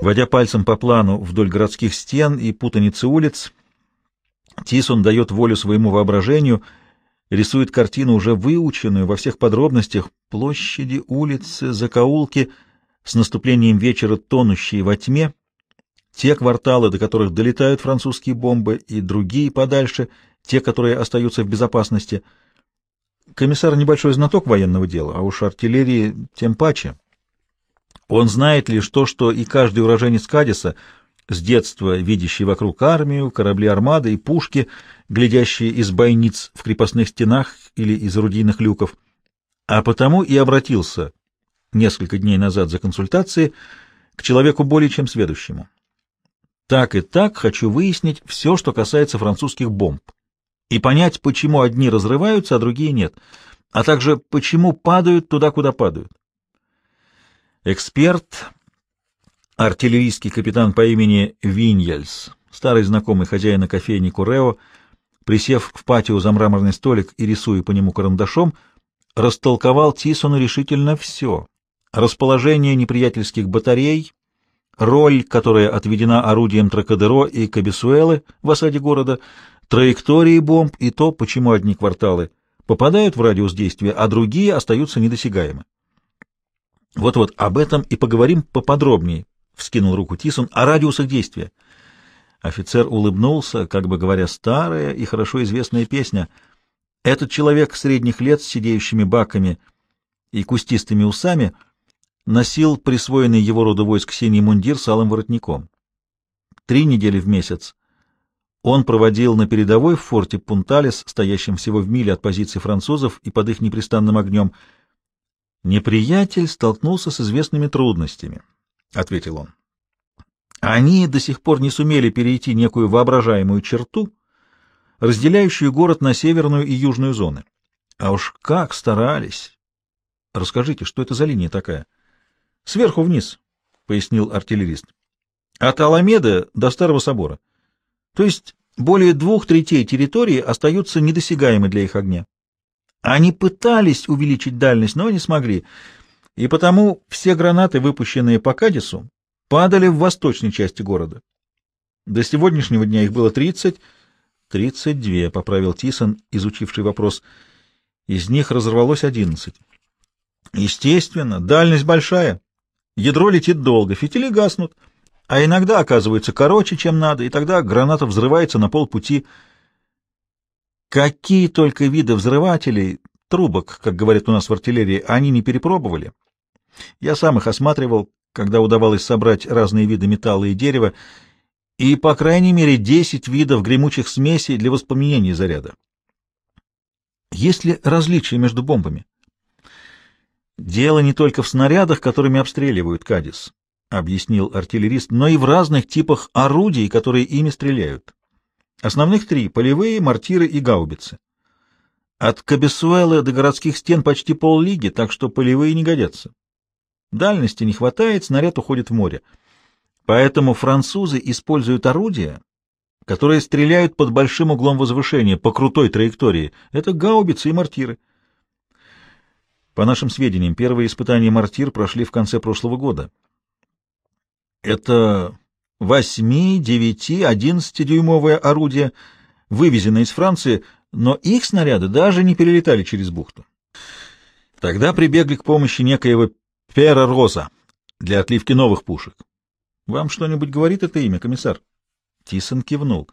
Водя пальцем по плану вдоль городских стен и путаницы улиц, Тисон дает волю своему воображению, рисует картину, уже выученную во всех подробностях, площади, улицы, закоулки, с наступлением вечера тонущие во тьме, те кварталы, до которых долетают французские бомбы, и другие подальше, те, которые остаются в безопасности. Комиссар небольшой знаток военного дела, а уж артиллерии тем паче. Он знает лишь то, что и каждый уроженец Кадиса, с детства видящий вокруг армию, корабли армады и пушки, глядящие из бойниц в крепостных стенах или из орудийных люков, а потому и обратился несколько дней назад за консультацией к человеку более чем сведущему. Так и так хочу выяснить все, что касается французских бомб, и понять, почему одни разрываются, а другие нет, а также почему падают туда, куда падают. Эксперт, артиллерийский капитан по имени Виньельс, старый знакомый хозяина кофейни Курео, присев в патио за мраморный столик и рисуя по нему карандашом, растолковал Тисону решительно все. Расположение неприятельских батарей, роль, которая отведена орудием Тракадеро и Кабесуэлы в осаде города, траектории бомб и то, почему одни кварталы попадают в радиус действия, а другие остаются недосягаемы. Вот-вот, об этом и поговорим поподробнее, — вскинул руку Тисон, — о радиусах действия. Офицер улыбнулся, как бы говоря, старая и хорошо известная песня. Этот человек средних лет с сидеющими баками и кустистыми усами носил присвоенный его роду войск синий мундир с алым воротником. Три недели в месяц он проводил на передовой в форте Пунталес, стоящем всего в миле от позиции французов и под их непрестанным огнем, — Неприятель столкнулся с известными трудностями, — ответил он. Они до сих пор не сумели перейти некую воображаемую черту, разделяющую город на северную и южную зоны. А уж как старались! Расскажите, что это за линия такая? Сверху вниз, — пояснил артиллерист. От Аламеда до Старого собора. То есть более двух третей территории остаются недосягаемы для их огня. Они пытались увеличить дальность, но не смогли, и потому все гранаты, выпущенные по Кадису, падали в восточной части города. До сегодняшнего дня их было тридцать, тридцать две, поправил Тисон, изучивший вопрос. Из них разорвалось одиннадцать. Естественно, дальность большая. Ядро летит долго, фитили гаснут, а иногда оказываются короче, чем надо, и тогда граната взрывается на полпути. Какие только виды взрывателей, трубок, как говорят у нас в артиллерии, они не перепробовали. Я сам их осматривал, когда удавалось собрать разные виды металла и дерева, и, по крайней мере, 10 видов гремучих смесей для воспламенения заряда. Есть ли различия между бомбами? Дело не только в снарядах, которыми обстреливают Кадис, объяснил артиллерист, но и в разных типах орудий, которые ими стреляют. Основных три — полевые, мортиры и гаубицы. От Кабесуэла до городских стен почти поллиги, так что полевые не годятся. Дальности не хватает, снаряд уходит в море. Поэтому французы используют орудия, которые стреляют под большим углом возвышения, по крутой траектории. Это гаубицы и мортиры. По нашим сведениям, первые испытания мортир прошли в конце прошлого года. Это Восьми, девяти, одиннадцатидюймовое орудие, вывезенное из Франции, но их снаряды даже не перелетали через бухту. Тогда прибегли к помощи некоего Пера Роза для отливки новых пушек. Вам что-нибудь говорит это имя, комиссар? Тисон кивнул.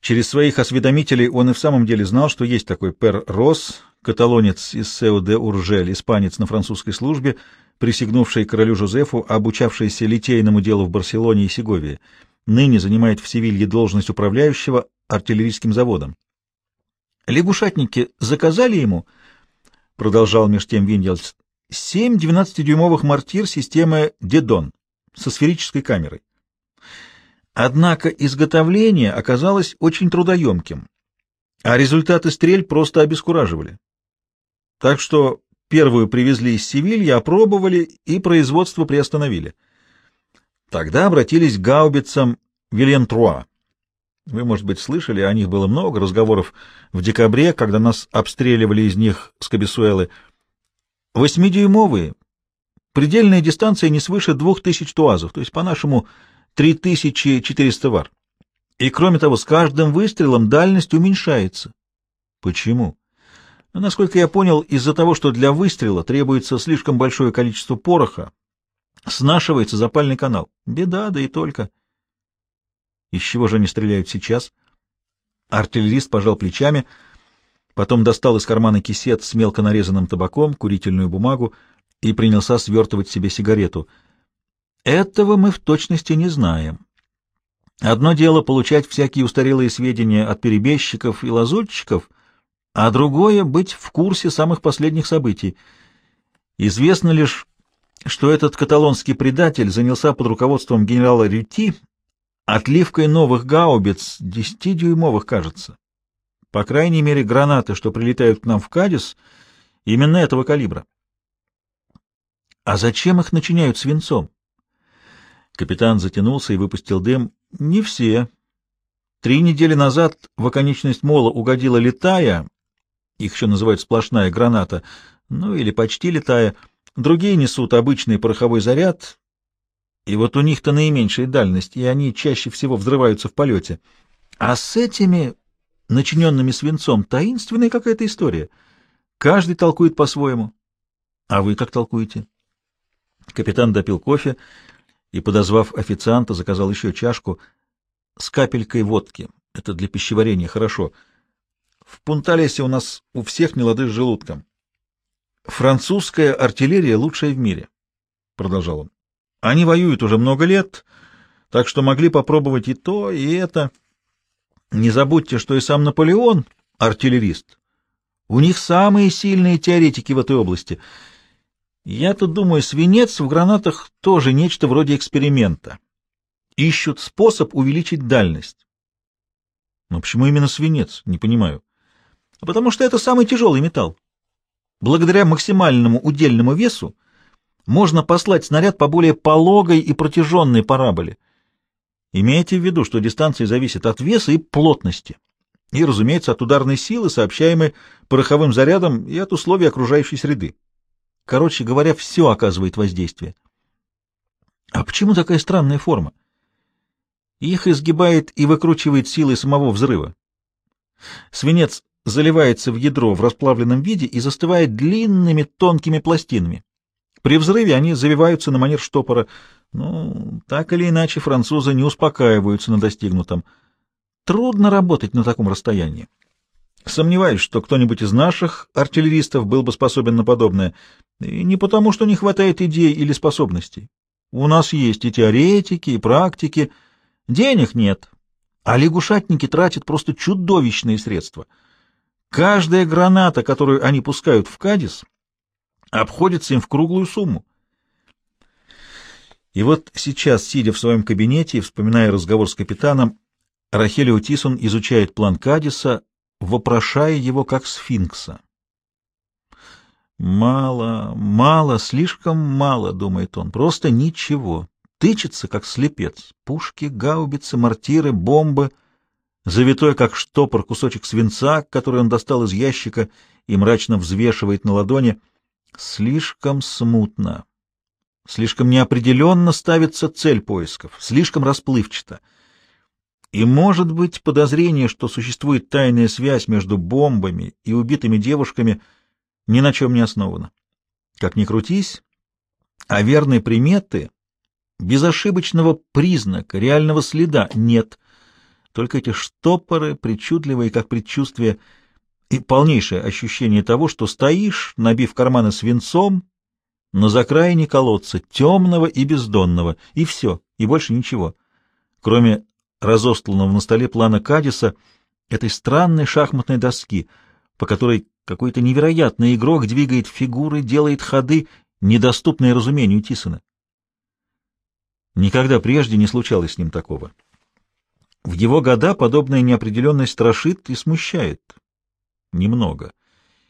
Через своих осведомителей он и в самом деле знал, что есть такой Пер Рос, каталонец из Сеу-де-Уржель, испанец на французской службе, присягнувший королю Жозефу, обучавшийся литейному делу в Барселоне и Сеговии, ныне занимает в Севилье должность управляющего артиллерийским заводом. Лягушатники заказали ему, продолжал меж тем Виндельс, семь 12-дюймовых мортир системы Дедон со сферической камерой. Однако изготовление оказалось очень трудоемким, а результаты стрель просто обескураживали. Так что Первую привезли из Севильи, опробовали и производство приостановили. Тогда обратились к гаубицам Вильен-Труа. Вы, может быть, слышали, о них было много разговоров в декабре, когда нас обстреливали из них с Кабесуэлы. Восьмидюймовые, Предельная дистанция не свыше 2000 туазов, то есть по-нашему 3400 вар. И кроме того, с каждым выстрелом дальность уменьшается. Почему? Насколько я понял, из-за того, что для выстрела требуется слишком большое количество пороха, снашивается запальный канал. Беда, да и только. Из чего же они стреляют сейчас? Артиллерист пожал плечами, потом достал из кармана кисет с мелко нарезанным табаком, курительную бумагу и принялся свертывать себе сигарету. Этого мы в точности не знаем. Одно дело получать всякие устарелые сведения от перебежчиков и лазутчиков, а другое — быть в курсе самых последних событий. Известно лишь, что этот каталонский предатель занялся под руководством генерала Рюти отливкой новых гаубиц, десятидюймовых, кажется. По крайней мере, гранаты, что прилетают к нам в Кадис, именно этого калибра. А зачем их начиняют свинцом? Капитан затянулся и выпустил дым. Не все. Три недели назад в оконечность мола угодила летая, их еще называют сплошная граната, ну или почти летая. Другие несут обычный пороховой заряд, и вот у них-то наименьшая дальность, и они чаще всего взрываются в полете. А с этими, начиненными свинцом, таинственная какая-то история. Каждый толкует по-своему. А вы как толкуете? Капитан допил кофе и, подозвав официанта, заказал еще чашку с капелькой водки. Это для пищеварения хорошо. В Пунталесе у нас у всех нелады с желудком. Французская артиллерия лучшая в мире, — продолжал он. Они воюют уже много лет, так что могли попробовать и то, и это. Не забудьте, что и сам Наполеон — артиллерист. У них самые сильные теоретики в этой области. Я-то думаю, свинец в гранатах тоже нечто вроде эксперимента. Ищут способ увеличить дальность. Но почему именно свинец? Не понимаю. Потому что это самый тяжелый металл. Благодаря максимальному удельному весу можно послать снаряд по более пологой и протяженной параболе. Имейте в виду, что дистанция зависит от веса и плотности, и, разумеется, от ударной силы, сообщаемой пороховым зарядом, и от условий окружающей среды. Короче говоря, все оказывает воздействие. А почему такая странная форма? Их изгибает и выкручивает силой самого взрыва. Свинец заливается в ядро в расплавленном виде и застывает длинными тонкими пластинами. При взрыве они завиваются на манер штопора. Ну, так или иначе, французы не успокаиваются на достигнутом. Трудно работать на таком расстоянии. Сомневаюсь, что кто-нибудь из наших артиллеристов был бы способен на подобное. И не потому, что не хватает идей или способностей. У нас есть и теоретики, и практики. Денег нет. А лягушатники тратят просто чудовищные средства. Каждая граната, которую они пускают в Кадис, обходится им в круглую сумму. И вот сейчас, сидя в своем кабинете и вспоминая разговор с капитаном, Рахелио Тисон изучает план Кадиса, вопрошая его как сфинкса. «Мало, мало, слишком мало», — думает он, — «просто ничего. Тычется, как слепец. Пушки, гаубицы, мортиры, бомбы, завитой, как штопор, кусочек свинца, который он достал из ящика и мрачно взвешивает на ладони — Слишком смутно, слишком неопределенно ставится цель поисков, слишком расплывчато. И может быть подозрение, что существует тайная связь между бомбами и убитыми девушками, ни на чем не основано. Как ни крутись, а верной приметы, безошибочного признака, реального следа нет. Только эти штопоры, причудливые, как предчувствие, — и полнейшее ощущение того, что стоишь, набив карманы свинцом, на закраине колодца, темного и бездонного, и все, и больше ничего, кроме разостланного на столе плана Кадиса, этой странной шахматной доски, по которой какой-то невероятный игрок двигает фигуры, делает ходы, недоступные разумению Тисона. Никогда прежде не случалось с ним такого. В его года подобная неопределенность страшит и смущает немного,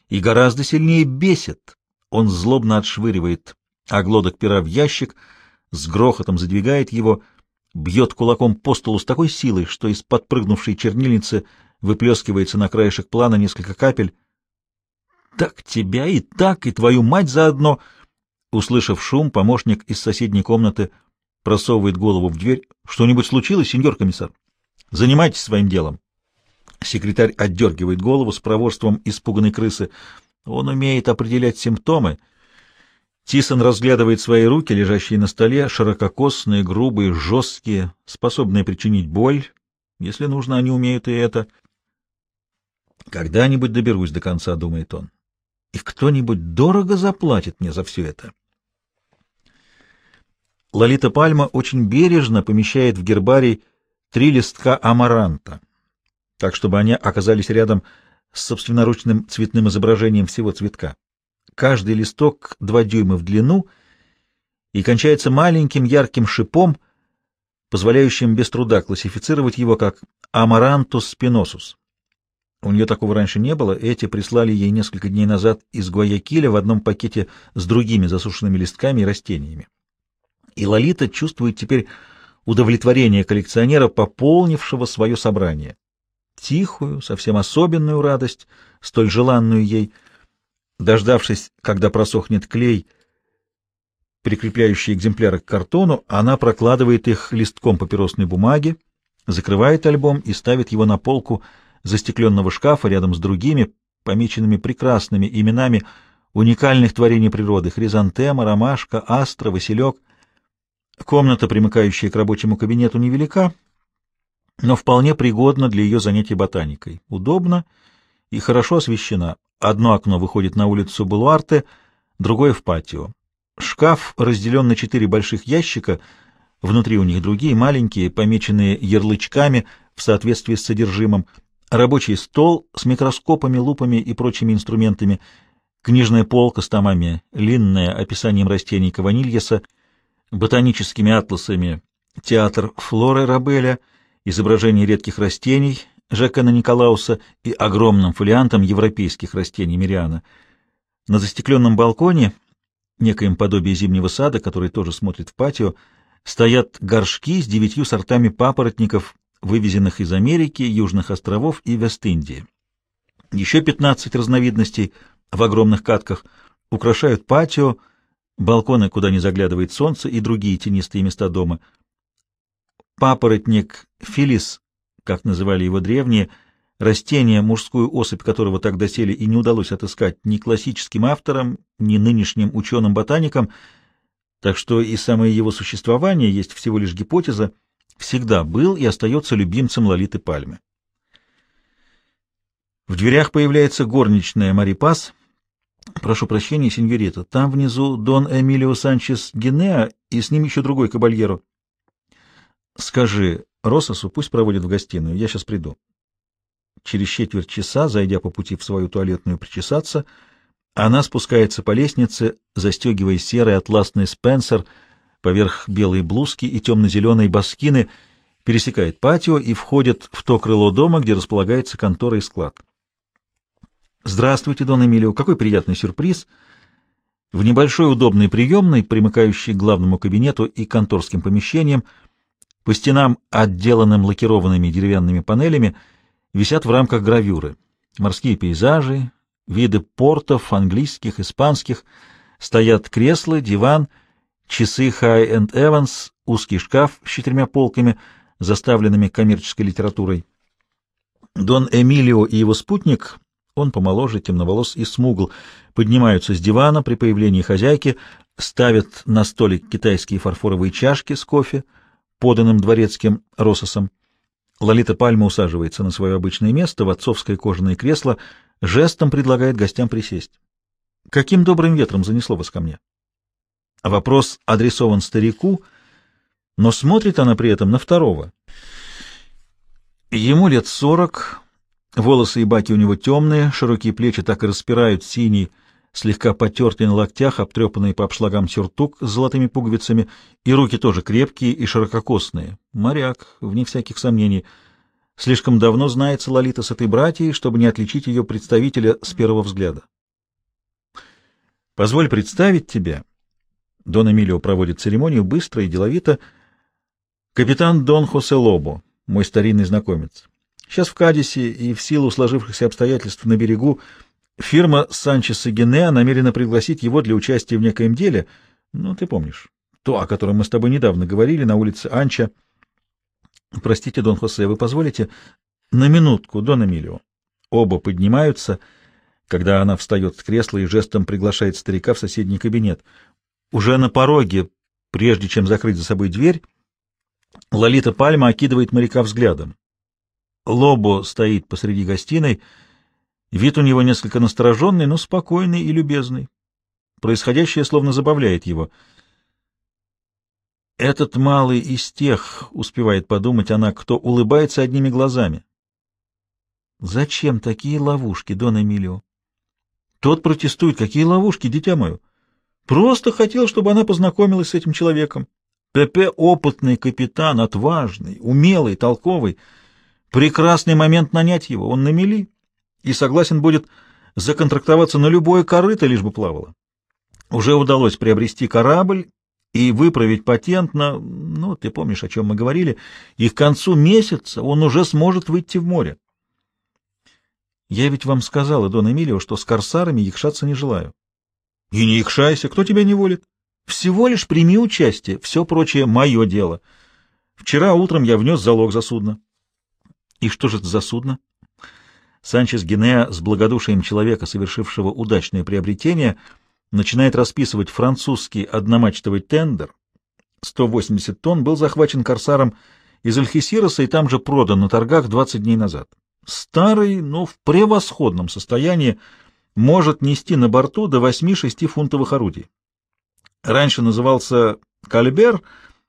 и гораздо сильнее бесит. Он злобно отшвыривает оглодок пера в ящик, с грохотом задвигает его, бьет кулаком по столу с такой силой, что из подпрыгнувшей чернильницы выплескивается на краешек плана несколько капель. «Так тебя и так, и твою мать заодно!» Услышав шум, помощник из соседней комнаты просовывает голову в дверь. «Что-нибудь случилось, сеньор комиссар?» «Занимайтесь своим делом». Секретарь отдергивает голову с проворством испуганной крысы. Он умеет определять симптомы. Тисон разглядывает свои руки, лежащие на столе, ширококосные, грубые, жесткие, способные причинить боль. Если нужно, они умеют и это. «Когда-нибудь доберусь до конца», — думает он. «И кто-нибудь дорого заплатит мне за все это». Лолита Пальма очень бережно помещает в гербарий три листка амаранта, так чтобы они оказались рядом с собственноручным цветным изображением всего цветка. Каждый листок два дюйма в длину и кончается маленьким ярким шипом, позволяющим без труда классифицировать его как амарантус спиносус. У нее такого раньше не было, эти прислали ей несколько дней назад из Гуаякиля в одном пакете с другими засушенными листками и растениями и Лолита чувствует теперь удовлетворение коллекционера, пополнившего свое собрание. Тихую, совсем особенную радость, столь желанную ей. Дождавшись, когда просохнет клей, прикрепляющий экземпляры к картону, она прокладывает их листком папиросной бумаги, закрывает альбом и ставит его на полку застекленного шкафа рядом с другими, помеченными прекрасными именами уникальных творений природы — хризантема, ромашка, астра, василек — Комната, примыкающая к рабочему кабинету, невелика, но вполне пригодна для ее занятий ботаникой. Удобно и хорошо освещена. Одно окно выходит на улицу Булуарте, другое — в патио. Шкаф разделен на четыре больших ящика, внутри у них другие, маленькие, помеченные ярлычками в соответствии с содержимым, рабочий стол с микроскопами, лупами и прочими инструментами, книжная полка с томами, линная описанием растений Каванильеса — ботаническими атласами театр Флоры Рабеля, изображение редких растений Жекена Николауса и огромным фолиантом европейских растений Мириана. На застекленном балконе, некоем подобие зимнего сада, который тоже смотрит в патио, стоят горшки с девятью сортами папоротников, вывезенных из Америки, Южных островов и Вест-Индии. Еще 15 разновидностей в огромных катках украшают патио, балконы, куда не заглядывает солнце, и другие тенистые места дома. Папоротник филис, как называли его древние, растение, мужскую особь которого так доселе и не удалось отыскать ни классическим авторам, ни нынешним ученым-ботаникам, так что и самое его существование есть всего лишь гипотеза, всегда был и остается любимцем Лолиты Пальмы. В дверях появляется горничная Мари Пас — Прошу прощения, сеньорита. Там внизу Дон Эмилио Санчес Генеа и с ним еще другой кабальеро. Скажи Рососу, пусть проводит в гостиную. Я сейчас приду. Через четверть часа, зайдя по пути в свою туалетную причесаться, она спускается по лестнице, застегивая серый атласный спенсер поверх белой блузки и темно-зеленой баскины, пересекает патио и входит в то крыло дома, где располагается контора и склад. «Здравствуйте, Дон Эмилио. Какой приятный сюрприз!» В небольшой удобной приемной, примыкающей к главному кабинету и конторским помещениям, по стенам, отделанным лакированными деревянными панелями, висят в рамках гравюры. Морские пейзажи, виды портов, английских, испанских, стоят кресла, диван, часы High and Evans, узкий шкаф с четырьмя полками, заставленными коммерческой литературой. Дон Эмилио и его спутник он помоложе, темноволос и смугл, поднимаются с дивана при появлении хозяйки, ставят на столик китайские фарфоровые чашки с кофе, поданным дворецким Рососом. Лолита Пальма усаживается на свое обычное место в отцовское кожаное кресло, жестом предлагает гостям присесть. «Каким добрым ветром занесло вас ко мне?» Вопрос адресован старику, но смотрит она при этом на второго. Ему лет сорок, Волосы и баки у него темные, широкие плечи так и распирают синий, слегка потертый на локтях, обтрепанный по обшлагам сюртук с золотыми пуговицами, и руки тоже крепкие и ширококосные. Моряк, вне всяких сомнений. Слишком давно знается Лолита с этой братьей, чтобы не отличить ее представителя с первого взгляда. «Позволь представить тебя». Дон Эмилио проводит церемонию быстро и деловито. «Капитан Дон Хосе Лобо, мой старинный знакомец. Сейчас в Кадисе и в силу сложившихся обстоятельств на берегу Фирма Санчеса Генеа намерена пригласить его для участия в некоем деле. Ну, ты помнишь. То, о котором мы с тобой недавно говорили на улице Анча. Простите, Дон Хосе, вы позволите? На минутку, Дон Эмилио. Оба поднимаются, когда она встает с кресла и жестом приглашает старика в соседний кабинет. Уже на пороге, прежде чем закрыть за собой дверь, Лолита Пальма окидывает моряка взглядом. Лобо стоит посреди гостиной, вид у него несколько настороженный, но спокойный и любезный. Происходящее словно забавляет его. Этот малый из тех, успевает подумать она, кто улыбается одними глазами. Зачем такие ловушки, Дон Эмилио? Тот протестует. Какие ловушки, дитя мое? Просто хотел, чтобы она познакомилась с этим человеком. Пепе — опытный капитан, отважный, умелый, толковый. Прекрасный момент нанять его, он на мели, и согласен будет законтрактоваться на любое корыто, лишь бы плавало. Уже удалось приобрести корабль и выправить патент на... Ну, ты помнишь, о чем мы говорили, и к концу месяца он уже сможет выйти в море. Я ведь вам сказала, Дон Эмилио, что с корсарами якшаться не желаю. И не якшайся, кто тебя не волит? Всего лишь прими участие, все прочее — мое дело. Вчера утром я внес залог за судно. И что же это за судно? Санчес Генеа с благодушием человека, совершившего удачное приобретение, начинает расписывать французский одномачтовый тендер. 180 тонн был захвачен корсаром из Альхисироса и там же продан на торгах 20 дней назад. Старый, но в превосходном состоянии, может нести на борту до 8-6 фунтовых орудий. Раньше назывался Кальбер,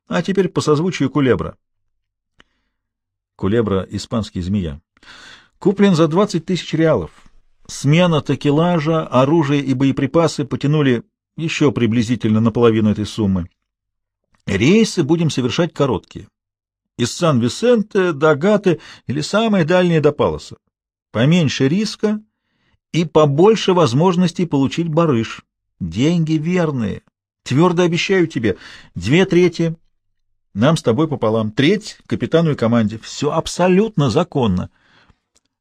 а теперь по созвучию Кулебра. Кулебра — испанский змея. Куплен за 20 тысяч реалов. Смена такелажа, оружие и боеприпасы потянули еще приблизительно наполовину этой суммы. Рейсы будем совершать короткие. Из Сан-Висенте до Гаты или самые дальние до Палоса. Поменьше риска и побольше возможностей получить барыш. Деньги верные, Твердо обещаю тебе, две трети нам с тобой пополам, треть капитану и команде. Все абсолютно законно.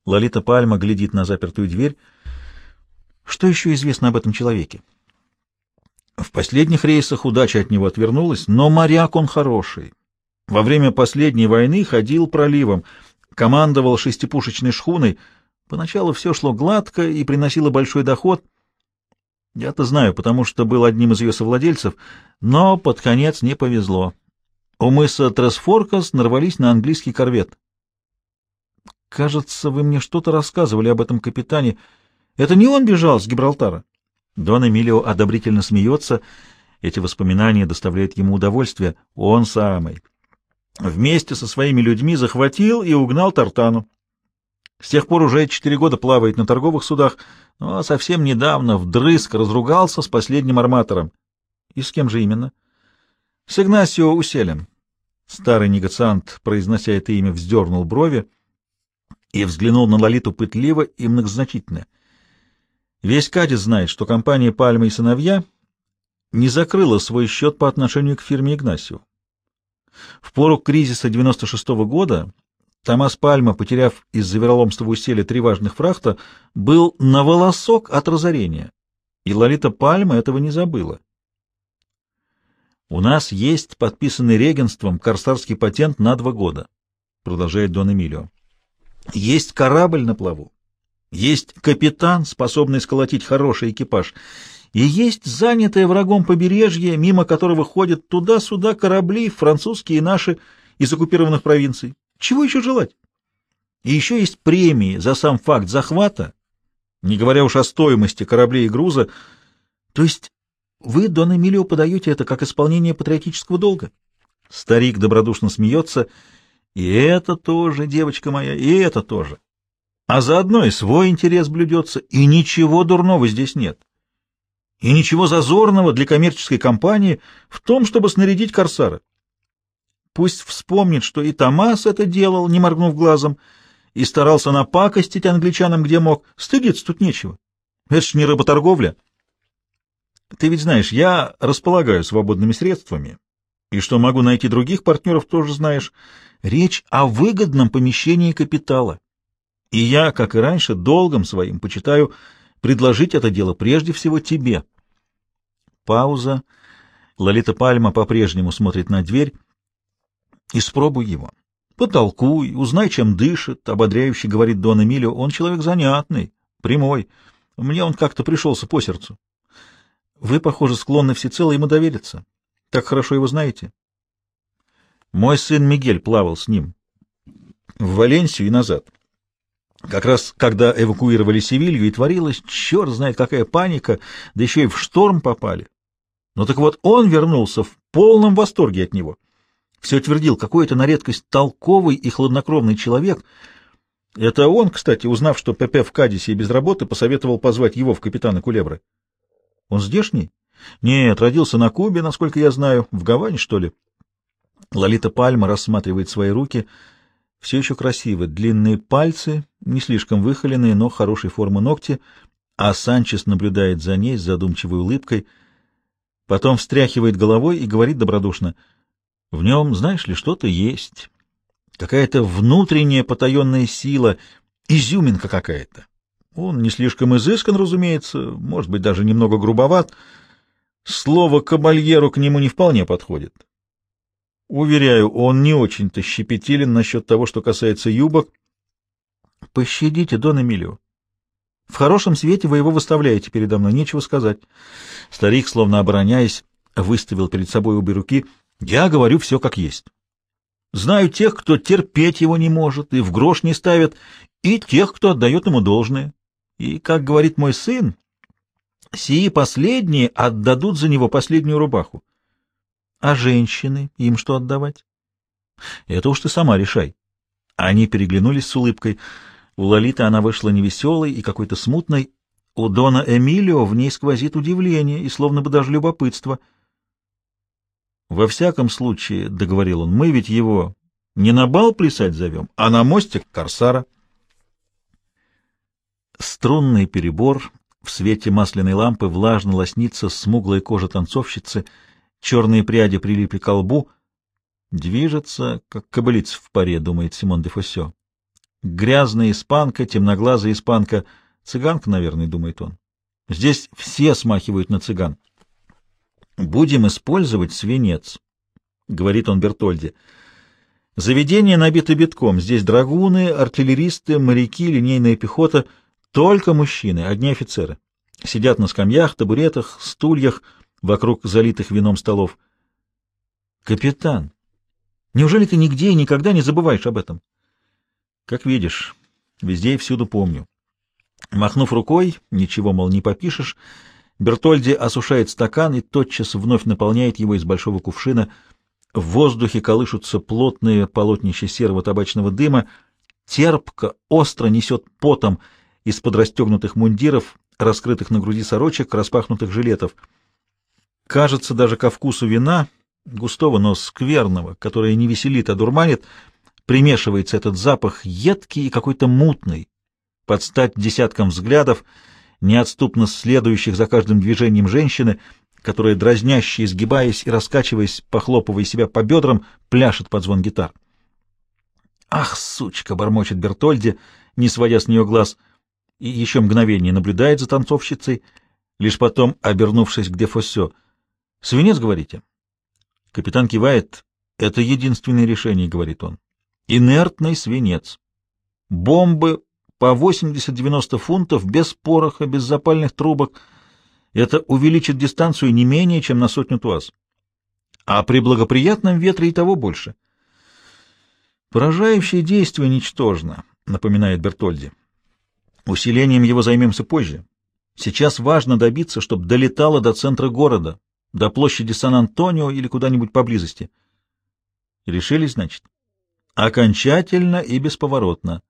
Лолита Пальма глядит на запертую дверь. Что еще известно об этом человеке? В последних рейсах удача от него отвернулась, но моряк он хороший. Во время последней войны ходил проливом, командовал шестипушечной шхуной. Поначалу все шло гладко и приносило большой доход — я-то знаю, потому что был одним из ее совладельцев, но под конец не повезло. У мыса Тресфоркас нарвались на английский корвет. «Кажется, вы мне что-то рассказывали об этом капитане. Это не он бежал с Гибралтара?» Дон Эмилио одобрительно смеется. Эти воспоминания доставляют ему удовольствие. Он самый. Вместе со своими людьми захватил и угнал Тартану. С тех пор уже четыре года плавает на торговых судах, но совсем недавно вдрызг разругался с последним арматором. И с кем же именно? С Игнасио Уселем. Старый негациант, произнося это имя, вздернул брови и взглянул на Лолиту пытливо и многозначительно. Весь Кадис знает, что компания «Пальма и сыновья» не закрыла свой счет по отношению к фирме Игнасио. В пору кризиса 96 -го года Томас Пальма, потеряв из-за вероломства в три важных фрахта, был на волосок от разорения, и Лолита Пальма этого не забыла. «У нас есть подписанный регенством корсарский патент на два года», — продолжает Дон Эмилио. «Есть корабль на плаву, есть капитан, способный сколотить хороший экипаж, и есть занятое врагом побережье, мимо которого ходят туда-сюда корабли, французские и наши, из оккупированных провинций. Чего еще желать? И еще есть премии за сам факт захвата, не говоря уж о стоимости кораблей и груза. То есть вы, Дон Эмилио, подаете это как исполнение патриотического долга? Старик добродушно смеется. И это тоже, девочка моя, и это тоже. А заодно и свой интерес блюдется, и ничего дурного здесь нет. И ничего зазорного для коммерческой компании в том, чтобы снарядить корсара. Пусть вспомнит, что и Томас это делал, не моргнув глазом, и старался напакостить англичанам, где мог. Стыдиться тут нечего. Это ж не работорговля. Ты ведь знаешь, я располагаю свободными средствами, и что могу найти других партнеров, тоже знаешь. Речь о выгодном помещении капитала. И я, как и раньше, долгом своим почитаю предложить это дело прежде всего тебе. Пауза. Лолита Пальма по-прежнему смотрит на дверь. Испробуй его. Потолкуй, узнай, чем дышит, — ободряюще говорит Дон Эмилио. Он человек занятный, прямой. Мне он как-то пришелся по сердцу. Вы, похоже, склонны всецело ему довериться. Так хорошо его знаете. Мой сын Мигель плавал с ним в Валенсию и назад. Как раз когда эвакуировали Севилью, и творилась, черт знает какая паника, да еще и в шторм попали. Но так вот он вернулся в полном восторге от него. Все твердил, какой это на редкость толковый и хладнокровный человек. Это он, кстати, узнав, что ПП в Кадисе и без работы, посоветовал позвать его в капитана Кулебры. Он здешний? Нет, родился на Кубе, насколько я знаю, в Гаване, что ли. Лолита Пальма рассматривает свои руки. Все еще красивы. Длинные пальцы, не слишком выхоленные, но хорошей формы ногти, а Санчес наблюдает за ней с задумчивой улыбкой. Потом встряхивает головой и говорит добродушно. В нем, знаешь ли, что-то есть. Какая-то внутренняя потаенная сила, изюминка какая-то. Он не слишком изыскан, разумеется, может быть, даже немного грубоват. Слово «кабальеру» к нему не вполне подходит. Уверяю, он не очень-то щепетилен насчет того, что касается юбок. Пощадите, Дон Эмилио. В хорошем свете вы его выставляете передо мной, нечего сказать. Старик, словно обороняясь, выставил перед собой обе руки. Я говорю все как есть. Знаю тех, кто терпеть его не может и в грош не ставит, и тех, кто отдает ему должное. И, как говорит мой сын, сии последние отдадут за него последнюю рубаху. А женщины, им что отдавать? Это уж ты сама решай. Они переглянулись с улыбкой. У Лолиты она вышла невеселой и какой-то смутной. У Дона Эмилио в ней сквозит удивление и словно бы даже любопытство. «Во всяком случае, — договорил он, — мы ведь его не на бал плясать зовем, а на мостик Корсара». Струнный перебор в свете масляной лампы влажно лоснится смуглая кожа танцовщицы — Черные пряди прилипли к лбу. Движется, как кобылица в паре, думает Симон де Фоссё. Грязная испанка, темноглазая испанка. Цыганка, наверное, думает он. Здесь все смахивают на цыган. «Будем использовать свинец», — говорит он Бертольде. «Заведение набито битком. Здесь драгуны, артиллеристы, моряки, линейная пехота. Только мужчины, одни офицеры. Сидят на скамьях, табуретах, стульях — вокруг залитых вином столов. «Капитан, неужели ты нигде и никогда не забываешь об этом?» «Как видишь, везде и всюду помню». Махнув рукой, ничего, мол, не попишешь, Бертольди осушает стакан и тотчас вновь наполняет его из большого кувшина. В воздухе колышутся плотные полотнища серого табачного дыма, терпко, остро несет потом из-под расстегнутых мундиров, раскрытых на груди сорочек, распахнутых жилетов — Кажется, даже ко вкусу вина, густого, но скверного, которое не веселит, а дурманит, примешивается этот запах едкий и какой-то мутный, под стать десяткам взглядов, неотступно следующих за каждым движением женщины, которая, дразняще изгибаясь и раскачиваясь, похлопывая себя по бедрам, пляшет под звон гитар. «Ах, сучка!» — бормочет Бертольди, не сводя с нее глаз, и еще мгновение наблюдает за танцовщицей, лишь потом, обернувшись к Дефосе, — Свинец, говорите? Капитан кивает. Это единственное решение, говорит он. Инертный свинец. Бомбы по 80-90 фунтов, без пороха, без запальных трубок. Это увеличит дистанцию не менее, чем на сотню туаз. А при благоприятном ветре и того больше. Поражающее действие ничтожно, напоминает Бертольди. Усилением его займемся позже. Сейчас важно добиться, чтобы долетало до центра города, до площади Сан-Антонио или куда-нибудь поблизости. Решили, значит? Окончательно и бесповоротно.